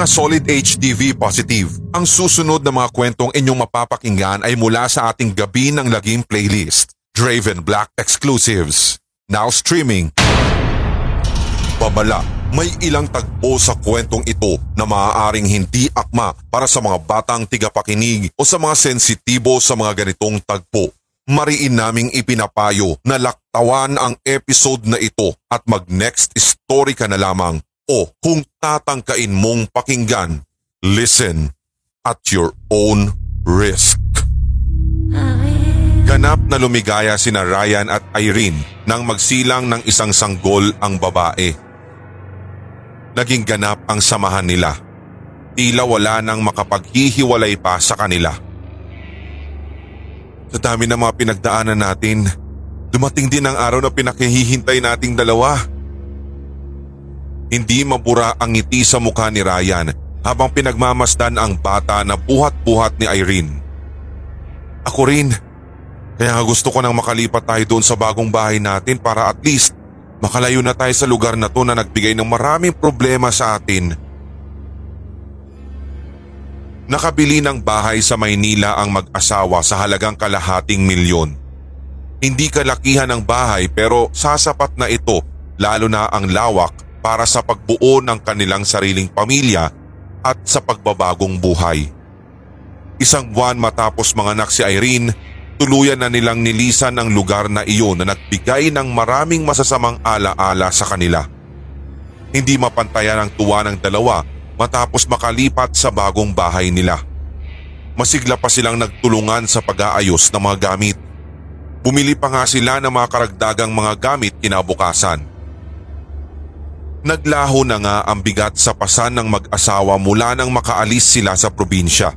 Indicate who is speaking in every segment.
Speaker 1: Mga solid HDV positive, ang susunod na mga kwentong inyong mapapakinggan ay mula sa ating gabi ng laging playlist, Draven Black Exclusives. Now streaming. Babala, may ilang tagpo sa kwentong ito na maaaring hindi akma para sa mga batang tigapakinig o sa mga sensitibo sa mga ganitong tagpo. Mariin naming ipinapayo na laktawan ang episode na ito at mag next story ka na lamang o kung tatangkain mong pakinggan, listen at your own risk. Ganap na lumigaya sina Ryan at Irene nang magsilang ng isang sanggol ang babae. Naging ganap ang samahan nila. Tila wala nang makapaghihiwalay pa sa kanila. Sa dami ng mga pinagdaanan natin, dumating din ang araw na pinakihihintay nating dalawa. Hindi mabura ang ngiti sa mukha ni Ryan habang pinagmamasdan ang bata na buhat-buhat ni Irene. Ako rin. Kaya gusto ko nang makalipat tayo doon sa bagong bahay natin para at least makalayo na tayo sa lugar na to na nagbigay ng maraming problema sa atin. Nakabili ng bahay sa Maynila ang mag-asawa sa halagang kalahating milyon. Hindi kalakihan ng bahay pero sasapat na ito lalo na ang lawak para sa pagbuo ng kanilang sariling pamilya at sa pagbabagong buhay. Isang buwan matapos manganak si Irene, tuluyan na nilang nilisan ang lugar na iyon na nagbigay ng maraming masasamang alaala sa kanila. Hindi mapantayan ang tuwa ng dalawa matapos makalipat sa bagong bahay nila. Masigla pa silang nagtulungan sa pag-aayos ng mga gamit. Bumili pa nga sila ng mga karagdagang mga gamit kinabukasan. Naglaho na nga ang bigat sa pasan ng mag-asawa mula nang makaalis sila sa probinsya.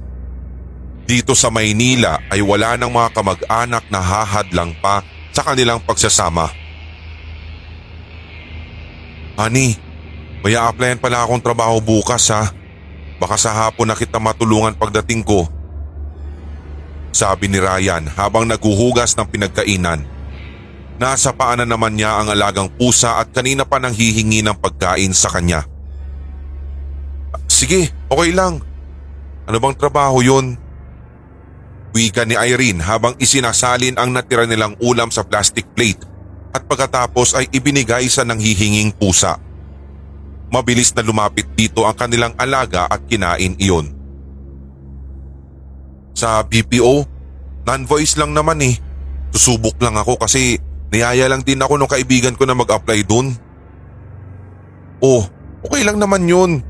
Speaker 1: Dito sa Maynila ay wala ng mga kamag-anak na hahadlang pa sa kanilang pagsasama. Honey, may a-applyan pala akong trabaho bukas ha. Baka sa hapon na kita matulungan pagdating ko. Sabi ni Ryan habang naguhugas ng pinagkainan. Nasa paanan naman niya ang alagang pusa at kanina pa nang hihingi ng pagkain sa kanya. Sige, okay lang. Ano bang trabaho yun? Wika ni Irene habang isinasalin ang natira nilang ulam sa plastic plate at pagkatapos ay ibinigay sa nanghihinging pusa. Mabilis na lumapit dito ang kanilang alaga at kinain iyon. Sa BPO, non-voice lang naman eh. Susubok lang ako kasi Niyaya lang din ako ng kaibigan ko na mag-apply dun. Oh, okay lang naman yun.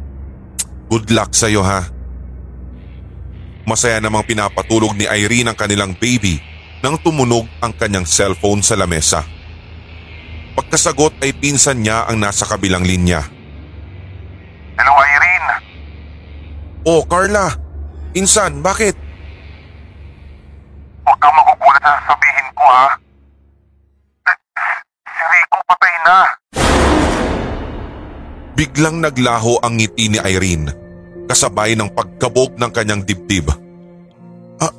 Speaker 1: Good luck sa'yo ha. Masaya namang pinapatulog ni Irene ang kanilang baby nang tumunog ang kanyang cellphone sa lamesa. Pagkasagot ay pinsan niya ang nasa kabilang linya.
Speaker 2: Hello Irene.
Speaker 1: Oh Carla, insan bakit?
Speaker 2: Huwag kang magugulat sa sasabihin ko ha. Rico
Speaker 1: Biglang naglaho ang ngiti ni Irene kasabay ng pagkabog ng kanyang dibdib. A-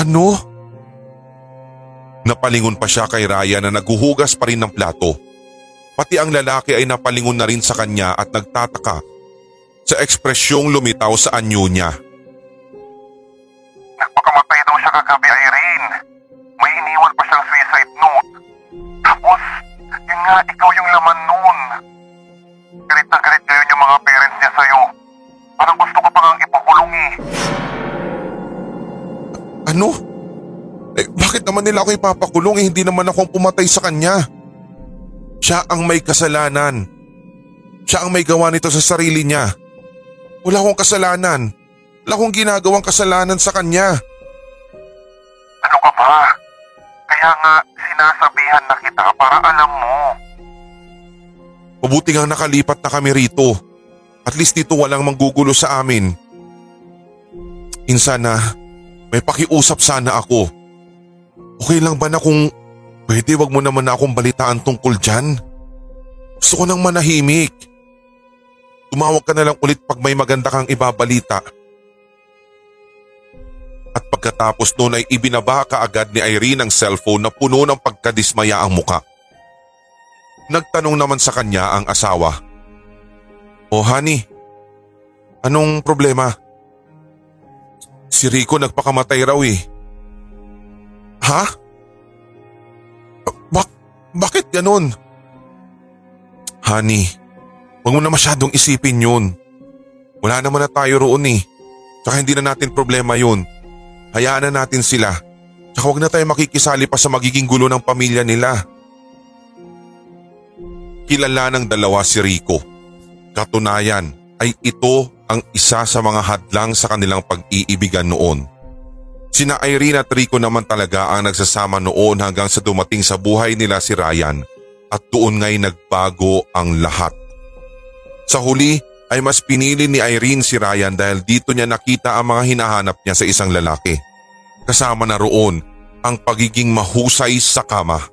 Speaker 1: ano? Napalingon pa siya kay Raya na naguhugas pa rin ng plato. Pati ang lalaki ay napalingon na rin sa kanya at nagtataka sa ekspresyong lumitaw sa anyo niya.
Speaker 2: Nagpakamatay daw siya kagabi, Irene. Nga, ikaw yung laman nun. Galit na galit ngayon yung mga parents niya sa'yo. Parang gusto ko pang ipakulong eh.
Speaker 1: Ano? Eh, bakit naman nila ako ipapakulong eh hindi naman akong pumatay sa kanya? Siya ang may kasalanan. Siya ang may gawa nito sa sarili niya. Wala akong kasalanan. Wala akong ginagawang kasalanan sa kanya.
Speaker 2: Ano ka ba? Kaya nga, sinasabihan na kita para alam mo.
Speaker 1: Mabuti nga nakalipat na kami rito. At least dito walang manggugulo sa amin. Insan na, may pakiusap sana ako. Okay lang ba na kung pwede wag mo naman na akong balitaan tungkol dyan? Gusto ko nang manahimik. Tumawag ka na lang ulit pag may maganda kang ibabalita. At pagkatapos noon ay ibinaba kaagad ni Irene ang cellphone na puno ng pagkadismaya ang muka. Nagtanong naman sa kanya ang asawa. Oh honey, Anong problema? Si Rico nagpakamatay raw eh. Ha? Bak bakit ganun? Honey, huwag mo na masyadong isipin yun. Wala naman na tayo roon eh. Tsaka hindi na natin problema yun. Hayaan na natin sila. Tsaka huwag na tayo makikisali pa sa magiging gulo ng pamilya nila. Kilala ng dalawa si Rico. Katunayan ay ito ang isa sa mga hadlang sa kanilang pag-iibigan noon. Sina Irene at Rico naman talaga ang nagsasama noon hanggang sa dumating sa buhay nila si Ryan at doon nga'y nagbago ang lahat. Sa huli ay mas pinili ni Irene si Ryan dahil dito niya nakita ang mga hinahanap niya sa isang lalaki. Kasama na roon ang pagiging mahusay sa kama.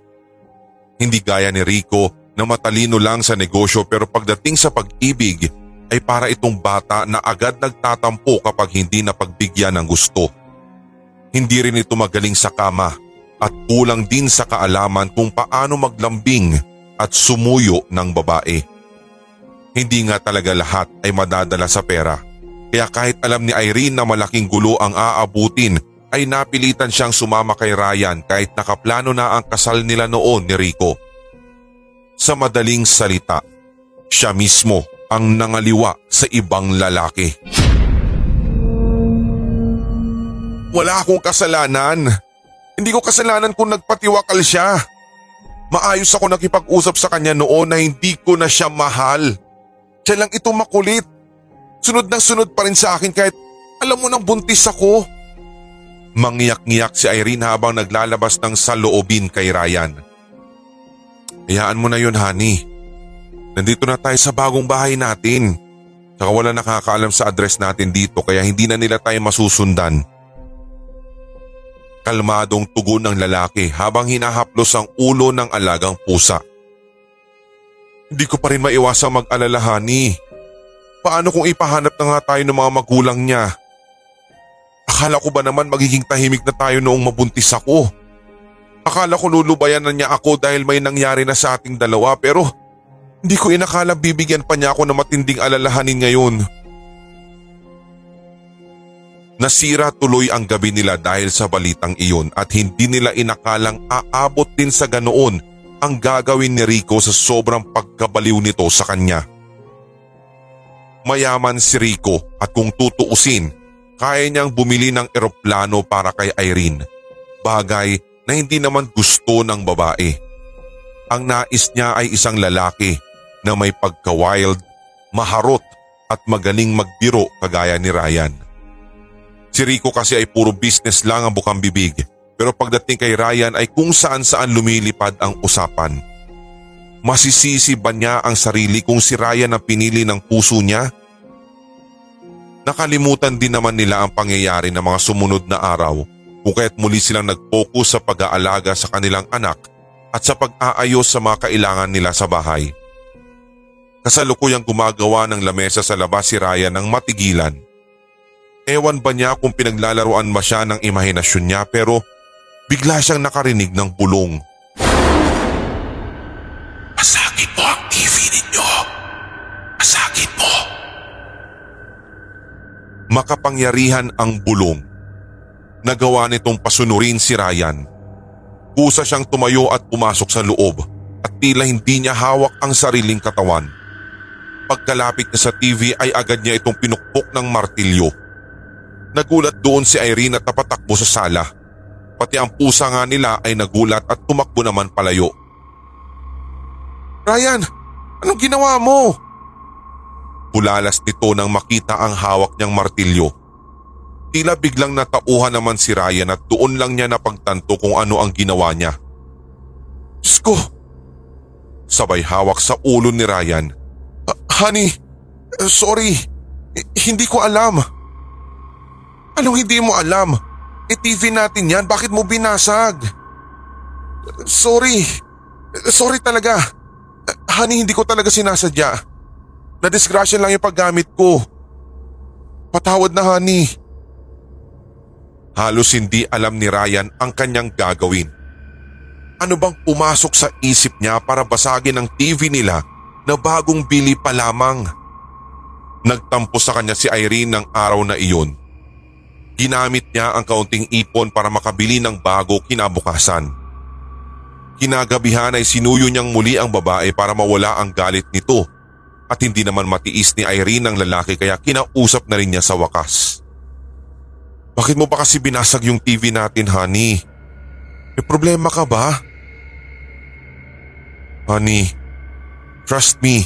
Speaker 1: Hindi gaya ni Rico na matalino lang sa negosyo pero pagdating sa pag-ibig ay para itong bata na agad nagtatampo kapag hindi napagbigyan ng gusto. Hindi rin ito magaling sa kama at kulang din sa kaalaman kung paano maglambing at sumuyo ng babae. Hindi nga talaga lahat ay madadala sa pera. Kaya kahit alam ni Irene na malaking gulo ang aabutin ay napilitan siyang sumama kay Ryan kahit nakaplano na ang kasal nila noon ni Rico. Sa madaling salita, siya mismo ang nangaliwa sa ibang lalaki. Wala akong kasalanan. Hindi ko kasalanan kung nagpatiwakal siya. Maayos ako nakipag-usap sa kanya noon na hindi ko na siya mahal. Siya lang ito makulit. Sunod ng sunod pa rin sa akin kahit alam mo nang buntis ako. Mangyak-ngiyak si Irene habang naglalabas ng saloobin kay Ryan. Hayaan mo na yun, honey. Nandito na tayo sa bagong bahay natin. Saka wala nakakaalam sa address natin dito kaya hindi na nila tayo masusundan. Kalmadong tugon ng lalaki habang hinahaplos ang ulo ng alagang pusa. Hindi ko pa rin maiwasang mag-alala, honey. Paano kung ipahanap na nga tayo ng mga magulang niya? Akala ko ba naman magiging tahimik na tayo noong mabuntis ako? Akala ko lulubayan na niya ako dahil may nangyari na sa ating dalawa pero hindi ko inakala bibigyan pa niya ako ng matinding alalahanin ngayon. Nasira tuloy ang gabi nila dahil sa balitang iyon at hindi nila inakalang aabot din sa ganoon ang gagawin ni Rico sa sobrang pagkabaliw nito sa kanya. Mayaman si Rico at kung tutuusin, kaya niyang bumili ng eroplano para kay Irene. Bagay na hindi naman gusto ng babae. Ang nais niya ay isang lalaki na may pagka-wild, maharot at magaling magbiro kagaya ni Ryan. Si Rico kasi ay puro business lang ang bukang bibig pero pagdating kay Ryan ay kung saan saan lumilipad ang usapan. Masisisi ba niya ang sarili kung si Ryan ang pinili ng puso niya? Nakalimutan din naman nila ang pangyayari ng mga sumunod na araw kung kaya't muli silang nag-focus sa pag-aalaga sa kanilang anak at sa pag-aayos sa mga kailangan nila sa bahay. Kasalukuyang gumagawa ng lamesa sa labas si Ryan ng matigilan Ewan ba niya kung pinaglalaruan ba siya ng imahinasyon niya pero bigla siyang nakarinig ng bulong. Masakit mo ang TV ninyo. Masakit mo. Makapangyarihan ang bulong. Nagawa nitong pasunurin si Ryan. Kusa siyang tumayo at pumasok sa loob at tila hindi niya hawak ang sariling katawan. Pagkalapit niya sa TV ay agad niya itong pinukpok ng martilyo. Nagulat doon si Irene at napatakbo sa sala. Pati ang pusa nga nila ay nagulat at tumakbo naman palayo. Ryan, anong ginawa mo? Pulalas nito nang makita ang hawak niyang martilyo. Tila biglang natauhan naman si Ryan at doon lang niya napagtanto kung ano ang ginawa niya. Diyos ko! Sabay hawak sa ulo ni Ryan. Honey, sorry. Hindi ko alam. Anong hindi mo alam? E TV natin yan, bakit mo binasag? Sorry. Sorry talaga. Honey, hindi ko talaga sinasadya. Nadisgrasya lang yung paggamit ko. Patawad na, honey. Halos hindi alam ni Ryan ang kanyang gagawin. Ano bang pumasok sa isip niya para basagin ang TV nila na bagong bili pa lamang? Nagtampo sa kanya si Irene ng araw na iyon. Ginamit niya ang kaunting ipon para makabili ng bago kinabukasan. Kinagabihan ay sinuyo niyang muli ang babae para mawala ang galit nito at hindi naman matiis ni Irene ang lalaki kaya kinausap na rin niya sa wakas. Bakit mo pa kasi binasag yung TV natin, honey? May problema ka ba? Honey, trust me.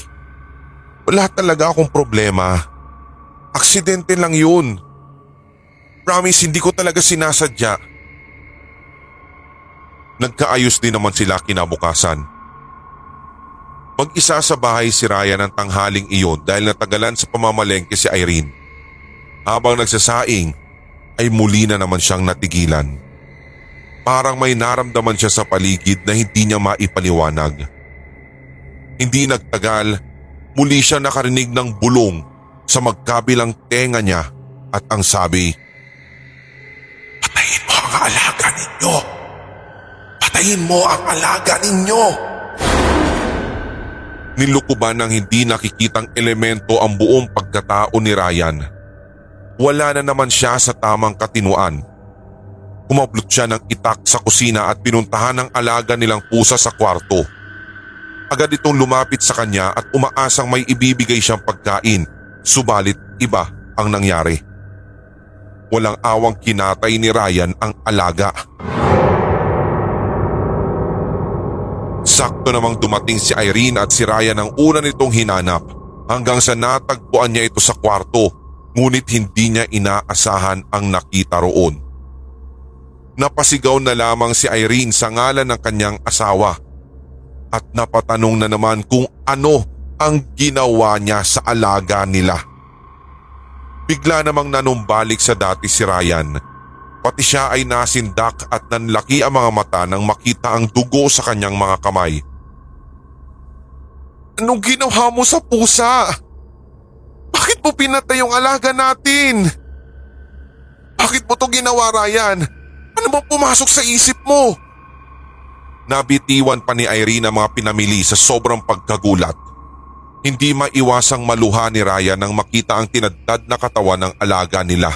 Speaker 1: Wala talaga akong problema. Aksidente lang yun. Promise, hindi ko talaga sinasadya. Nagkaayos din naman sila kinabukasan. Mag-isa sa bahay si Ryan ng tanghaling iyon dahil natagalan sa pamamalengke si Irene. Habang nagsasaing, ay muli na naman siyang natigilan. Parang may naramdaman siya sa paligid na hindi niya maipaliwanag. Hindi nagtagal, muli siya nakarinig ng bulong sa magkabilang tenga niya at ang sabi, Patayin mo ang alaga ninyo! Patayin mo ang alaga ninyo! Nilukuban ng hindi nakikitang elemento ang buong pagkatao ni Ryan. Wala na naman siya sa tamang katinuan. Kumablot siya ng itak sa kusina at pinuntahan ng alaga nilang pusa sa kwarto. Agad itong lumapit sa kanya at umaasang may ibibigay siyang pagkain, subalit iba ang nangyari. Walang awang kinatay ni Ryan ang alaga. Sakto namang dumating si Irene at si Ryan ang una nitong hinanap hanggang sa natagpuan niya ito sa kwarto ngunit hindi niya inaasahan ang nakita roon. Napasigaw na lamang si Irene sa ngalan ng kanyang asawa at napatanong na naman kung ano ang ginawa niya sa alaga nila. Bigla namang nanumbalik sa dati si Ryan Pati siya ay nasindak at nanlaki ang mga mata nang makita ang dugo sa kanyang mga kamay. Anong ginawa mo sa pusa? Bakit mo pinatay yung alaga natin? Bakit mo to ginawa, Ryan? Ano ba pumasok sa isip mo? Nabitiwan pa ni Irene ang mga pinamili sa sobrang pagkagulat. Hindi maiwasang maluha ni Ryan nang makita ang tinadtad na katawan ng alaga nila.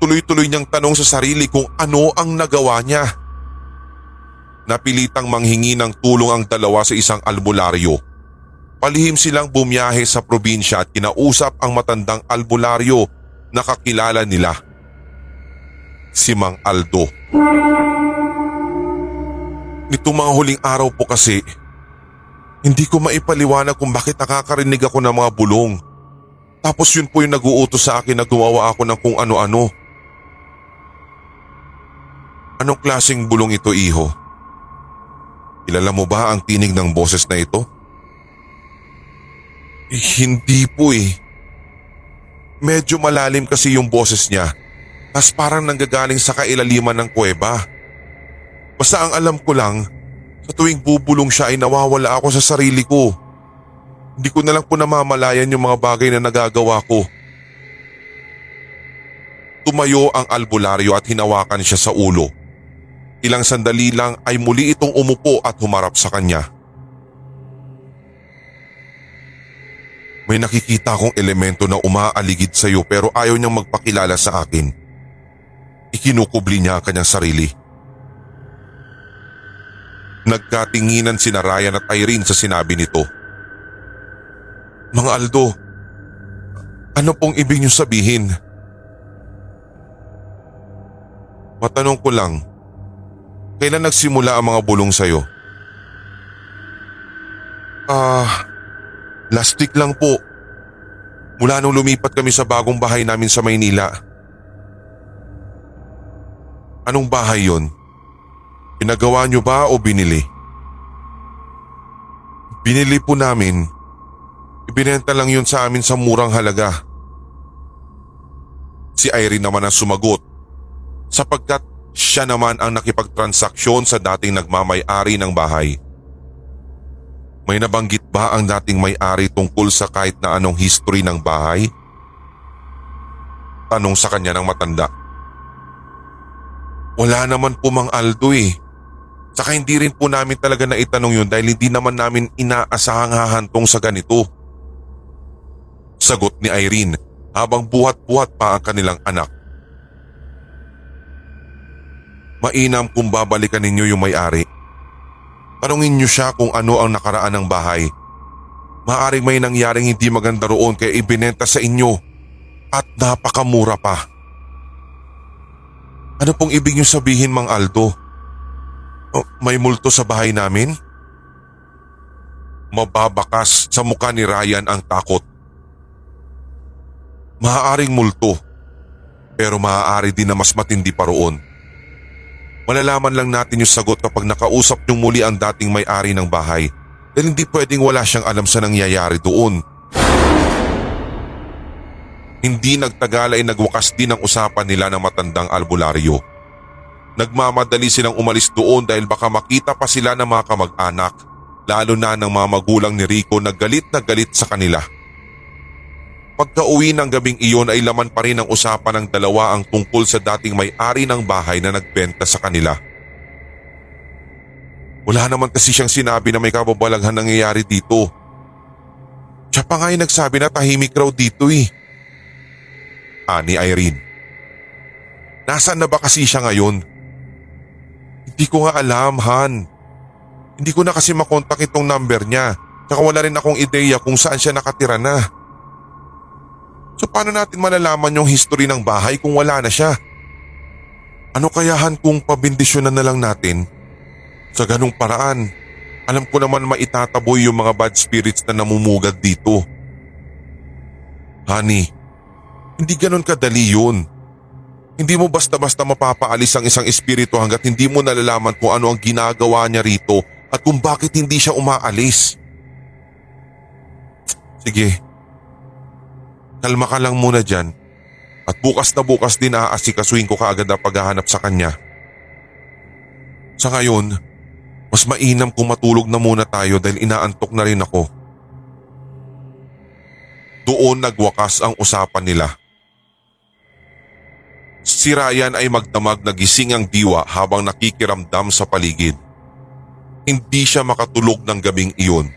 Speaker 1: Tuloy-tuloy niyang tanong sa sarili kung ano ang nagawa niya. Napilitang manghingi ng tulong ang dalawa sa isang albularyo. Palihim silang bumiyahe sa probinsya at kinausap ang matandang albularyo na kakilala nila. Si Mang Aldo. Nitong mga huling araw po kasi, hindi ko maipaliwanag kung bakit nakakarinig ako ng mga bulong. Tapos yun po yung nag-uutos sa akin na gumawa ako ng kung ano-ano. Anong klaseng bulong ito, iho? Kilala mo ba ang tinig ng boses na ito? Hindi po eh. Medyo malalim kasi yung boses niya. Tapos parang nanggagaling sa kailaliman ng kuweba. Basta ang alam ko lang, sa tuwing bubulong siya ay nawawala ako sa sarili ko. Hindi ko na lang po namamalayan yung mga bagay na nagagawa ko. Tumayo ang albularyo at hinawakan siya sa ulo. Ilang sandali lang ay muli itong umupo at humarap sa kanya. May nakikita akong elemento na umaaligid sa iyo pero ayaw niyang magpakilala sa akin. Ikinukubli niya ang kanyang sarili. Nagkatinginan si Ryan at Irene sa sinabi nito. Mga Aldo, ano pong ibig niyo sabihin? Matanong ko lang, Kailan nagsimula ang mga bulong sa'yo? Ah, last week lang po. Mula nung lumipat kami sa bagong bahay namin sa Maynila. Anong bahay yon? Pinagawa niyo ba o binili? Binili po namin. Ibinenta lang yun sa amin sa murang halaga. Si Irene naman ang sumagot sapagkat siya naman ang nakipagtransaksyon sa dating nagmamay-ari ng bahay. May nabanggit ba ang dating may-ari tungkol sa kahit na anong history ng bahay? Tanong sa kanya ng matanda. Wala naman po mang Aldo eh. Saka hindi rin po namin talaga na itanong yun dahil hindi naman namin inaasahang hahantong sa ganito. Sagot ni Irene habang buhat-buhat pa ang kanilang anak. Mainam kung babalikan ninyo yung may-ari. Tanungin niyo siya kung ano ang nakaraan ng bahay. Maaring may nangyaring hindi maganda roon kaya ibinenta sa inyo at napakamura pa. Ano pong ibig niyo sabihin, Mang Aldo? O, may multo sa bahay namin? Mababakas sa mukha ni Ryan ang takot. Maaaring multo, pero maaari din na mas matindi pa roon. Malalaman lang natin yung sagot kapag nakausap yung muli ang dating may-ari ng bahay dahil hindi pwedeng wala siyang alam sa nangyayari doon. Hindi nagtagal ay nagwakas din ang usapan nila ng matandang albularyo. Nagmamadali silang umalis doon dahil baka makita pa sila ng mga kamag-anak, lalo na ng mga magulang ni Rico na galit na galit sa kanila. Pagka-uwi ng gabing iyon ay laman pa rin ang usapan ng dalawa ang tungkol sa dating may-ari ng bahay na nagbenta sa kanila. Wala naman kasi siyang sinabi na may kababalaghan nangyayari dito. Siya pa nga yung nagsabi na tahimik raw dito eh. Ani Irene. Nasaan na ba kasi siya ngayon? Hindi ko nga alam, Han. Hindi ko na kasi makontak itong number niya. Tsaka wala rin akong ideya kung saan siya nakatira na. So paano natin malalaman yung history ng bahay kung wala na siya? Ano kayahan kung pabindisyonan na lang natin? Sa ganong paraan, alam ko naman maitataboy yung mga bad spirits na namumugad dito. Honey, hindi ganon kadali yun. Hindi mo basta-basta mapapaalis ang isang espiritu hanggat hindi mo nalalaman kung ano ang ginagawa niya rito at kung bakit hindi siya umaalis. Sige, kalma ka lang muna dyan at bukas na bukas din aasikasuhin ko kaagad ang paghahanap sa kanya. Sa ngayon, mas mainam kung matulog na muna tayo dahil inaantok na rin ako. Doon nagwakas ang usapan nila. Si Ryan ay magdamag na gising ang diwa habang nakikiramdam sa paligid. Hindi siya makatulog ng gabing iyon.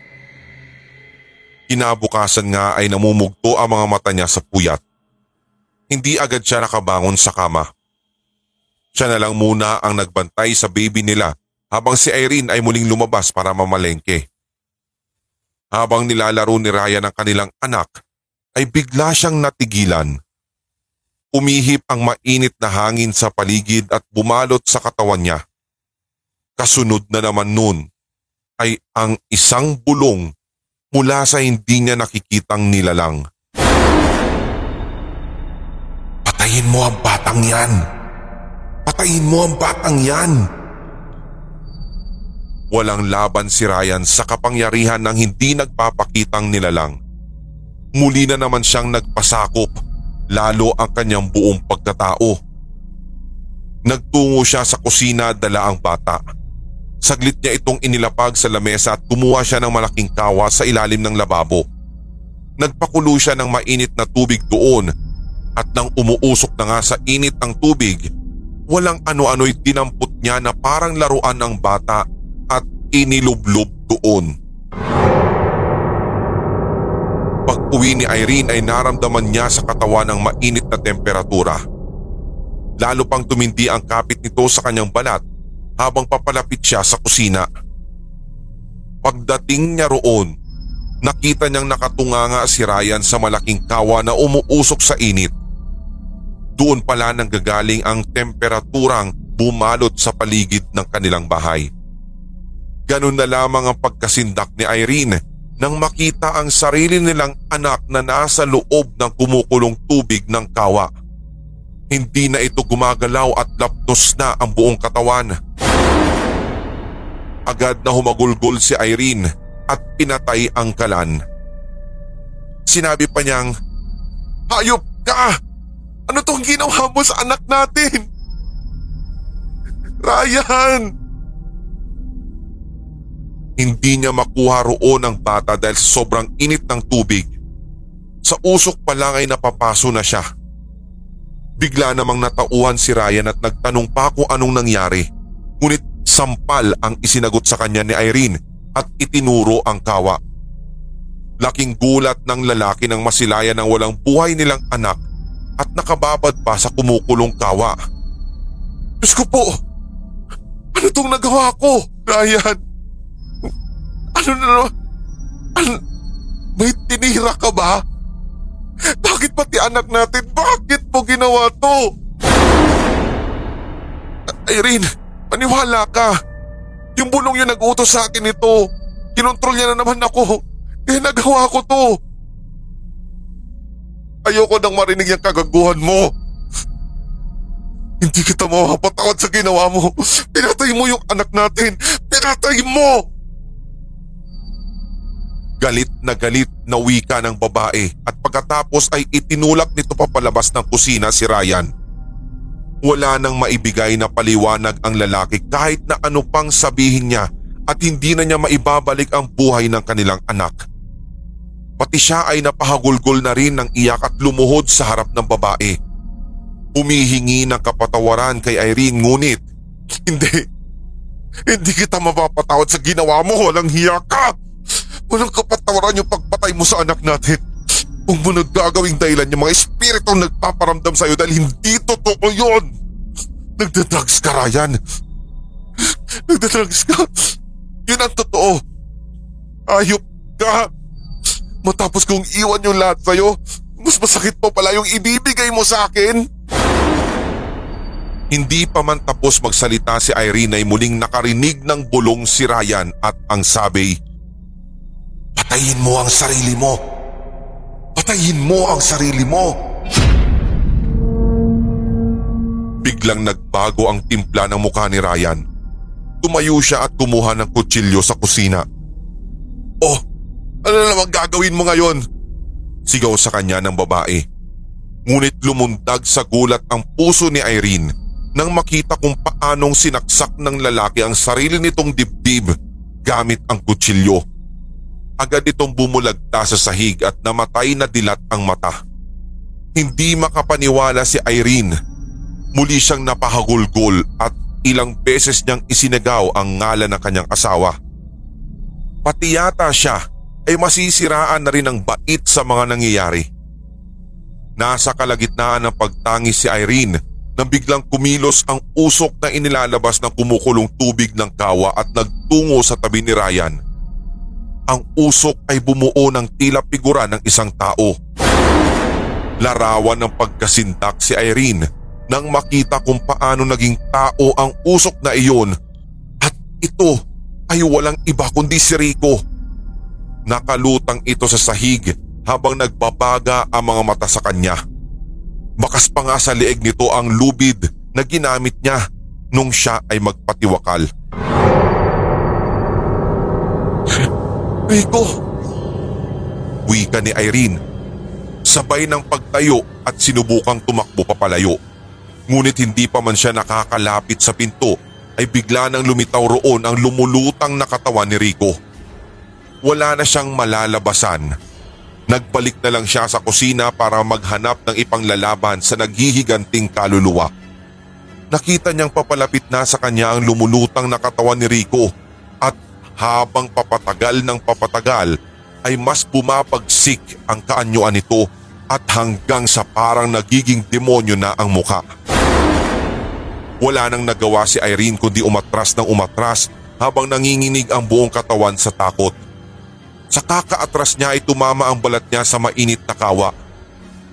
Speaker 1: Kinabukasan nga ay namumugto ang mga mata niya sa puyat. Hindi agad siya nakabangon sa kama. Siya na lang muna ang nagbantay sa baby nila habang si Irene ay muling lumabas para mamalengke. Habang nilalaro ni Ryan ang kanilang anak, ay bigla siyang natigilan. Umihip ang mainit na hangin sa paligid at bumalot sa katawan niya. Kasunod na naman nun ay ang isang bulong mula sa hindi niya nakikitang nilalang. Patayin mo ang batang yan! Patayin mo ang batang yan! Walang laban si Ryan sa kapangyarihan ng hindi nagpapakitang nilalang. Muli na naman siyang nagpasakop lalo ang kanyang buong pagkatao. Nagtungo siya sa kusina dala ang bata. Saglit niya itong inilapag sa lamesa at kumuha siya ng malaking kawa sa ilalim ng lababo. Nagpakulo siya ng mainit na tubig doon at nang umuusok na nga sa init ng tubig, walang ano-ano'y dinampot niya na parang laruan ng bata at inilublob doon. Pag uwi ni Irene ay naramdaman niya sa katawan ng mainit na temperatura. Lalo pang tumindi ang kapit nito sa kanyang balat habang papalapit siya sa kusina. Pagdating niya roon, nakita niyang nakatunganga si Ryan sa malaking kawa na umuusok sa init. Doon pala nang gagaling ang temperaturang bumalot sa paligid ng kanilang bahay. Ganun na lamang ang pagkasindak ni Irene nang makita ang sarili nilang anak na nasa loob ng kumukulong tubig ng kawa. Hindi na ito gumagalaw at lapnos na ang buong katawan. Agad na humagulgol si Irene at pinatay ang kalan. Sinabi pa niyang, Hayop ka! Ano tong ginawa mo sa anak natin? Ryan! Hindi niya makuha roon ang bata dahil sobrang init ng tubig. Sa usok pa lang ay napapaso na siya. Bigla namang natauhan si Ryan at nagtanong pa kung anong nangyari. Ngunit sampal ang isinagot sa kanya ni Irene at itinuro ang kawa. Laking gulat ng lalaki nang masilayan ng walang buhay nilang anak at nakababad pa sa kumukulong kawa. Diyos ko po! Ano tong nagawa ko, Ryan? Ano na naman? Ano? May tinira ka ba? Bakit pati anak natin? Bakit mo ginawa to? Irene, maniwala ka. Yung bulong yung nag-utos sa akin ito. Kinontrol niya na naman ako. Kaya nagawa ko to. Ayoko nang marinig yung kagaguhan mo. Hindi kita mapapatawad sa ginawa mo. Pinatay mo yung anak natin. Pinatay mo! Galit na galit na wika ng babae at pagkatapos ay itinulak nito papalabas ng kusina si Ryan. Wala nang maibigay na paliwanag ang lalaki kahit na ano pang sabihin niya at hindi na niya maibabalik ang buhay ng kanilang anak. Pati siya ay napahagulgol na rin ng iyak at lumuhod sa harap ng babae. Humihingi ng kapatawaran kay Irene ngunit, Hindi, hindi kita mapapatawad sa ginawa mo, walang hiya ka! Walang kapatawaran yung pagpatay mo sa anak natin. Huwag mo nagagawing dahilan yung mga espiritu nagpaparamdam sa'yo dahil hindi totoo yun. Nagdadrugs ka, Ryan. Nagdadrugs ka. Yun ang totoo. Ayop ka. Matapos kong iwan yung lahat sa'yo, mas masakit pa pala yung ibibigay mo sa akin. Hindi pa man tapos magsalita si Irene ay muling nakarinig ng bulong si Ryan at ang sabi, Patayin mo ang sarili mo. Patayin mo ang sarili mo. Biglang nagbago ang timpla ng mukha ni Ryan. Tumayo siya at kumuha ng kutsilyo sa kusina. Oh, ano na naman gagawin mo ngayon? Sigaw sa kanya ng babae. Ngunit lumundag sa gulat ang puso ni Irene nang makita kung paanong sinaksak ng lalaki ang sarili nitong dibdib gamit ang kutsilyo agad itong bumulagta sa sahig at namatay na dilat ang mata. Hindi makapaniwala si Irene. Muli siyang napahagulgol at ilang beses niyang isinagaw ang ngalan ng kanyang asawa. Pati yata siya ay masisiraan na rin ng bait sa mga nangyayari. Nasa kalagitnaan ng pagtangis si Irene nang biglang kumilos ang usok na inilalabas ng kumukulong tubig ng kawa at nagtungo sa tabi ni Ryan ang usok ay bumuo ng tila figura ng isang tao. Larawan ng pagkasintak si Irene nang makita kung paano naging tao ang usok na iyon at ito ay walang iba kundi si Rico. Nakalutang ito sa sahig habang nagbabaga ang mga mata sa kanya. Bakas pa nga sa leeg nito ang lubid na ginamit niya nung siya ay magpatiwakal. Rico! Wika ni Irene. Sabay ng pagtayo at sinubukang tumakbo papalayo. Ngunit hindi pa man siya nakakalapit sa pinto ay bigla nang lumitaw roon ang lumulutang na katawan ni Rico. Wala na siyang malalabasan. Nagbalik na lang siya sa kusina para maghanap ng ipanglalaban sa naghihiganting kaluluwa. Nakita niyang papalapit na sa kanya ang lumulutang na katawan ni Rico at habang papatagal ng papatagal ay mas bumapagsik ang kaanyuan nito at hanggang sa parang nagiging demonyo na ang muka. Wala nang nagawa si Irene kundi umatras ng umatras habang nanginginig ang buong katawan sa takot. Sa kakaatras niya ay tumama ang balat niya sa mainit na kawa.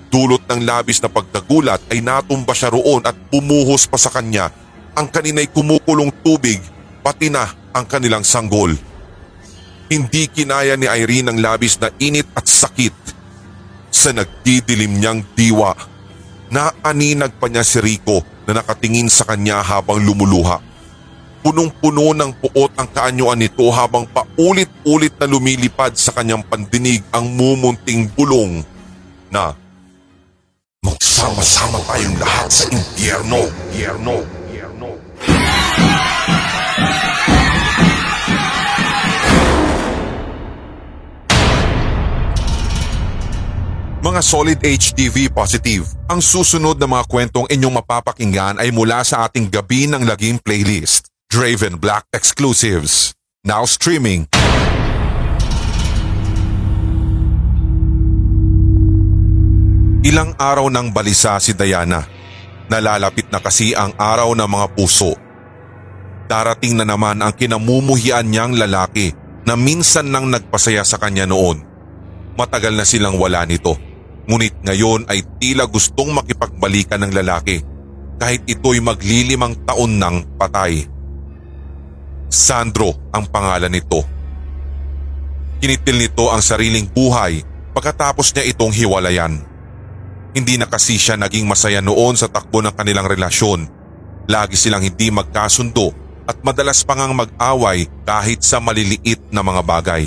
Speaker 1: Dulot ng labis na pagkagulat ay natumba siya roon at bumuhos pa sa kanya ang kanina'y kumukulong tubig pati na ang kanilang sanggol. Hindi kinaya ni Irene ang labis na init at sakit sa nagdidilim niyang diwa. Naaninag pa niya si Rico na nakatingin sa kanya habang lumuluha. Punong-puno ng puot ang kaanyuan nito habang paulit-ulit na lumilipad sa kanyang pandinig ang mumunting bulong na Magsama-sama tayong lahat sa impyerno. Impyerno. Mga Solid HDV positive, ang susunod na mga kwentong inyong mapapakinggan ay mula sa ating Gabi ng Laging playlist, Draven Black Exclusives. Now streaming. Ilang araw nang balisa si Diana. Nalalapit na kasi ang araw ng mga puso. Darating na naman ang kinamumuhian niyang lalaki na minsan nang nagpasaya sa kanya noon. Matagal na silang wala nito. Ngunit ngayon ay tila gustong makipagbalikan ng lalaki kahit ito'y maglilimang taon nang patay. Sandro ang pangalan nito. Kinitil nito ang sariling buhay pagkatapos niya itong hiwalayan. Hindi na kasi siya naging masaya noon sa takbo ng kanilang relasyon. Lagi silang hindi magkasundo at madalas pa mag-away kahit sa maliliit na mga bagay.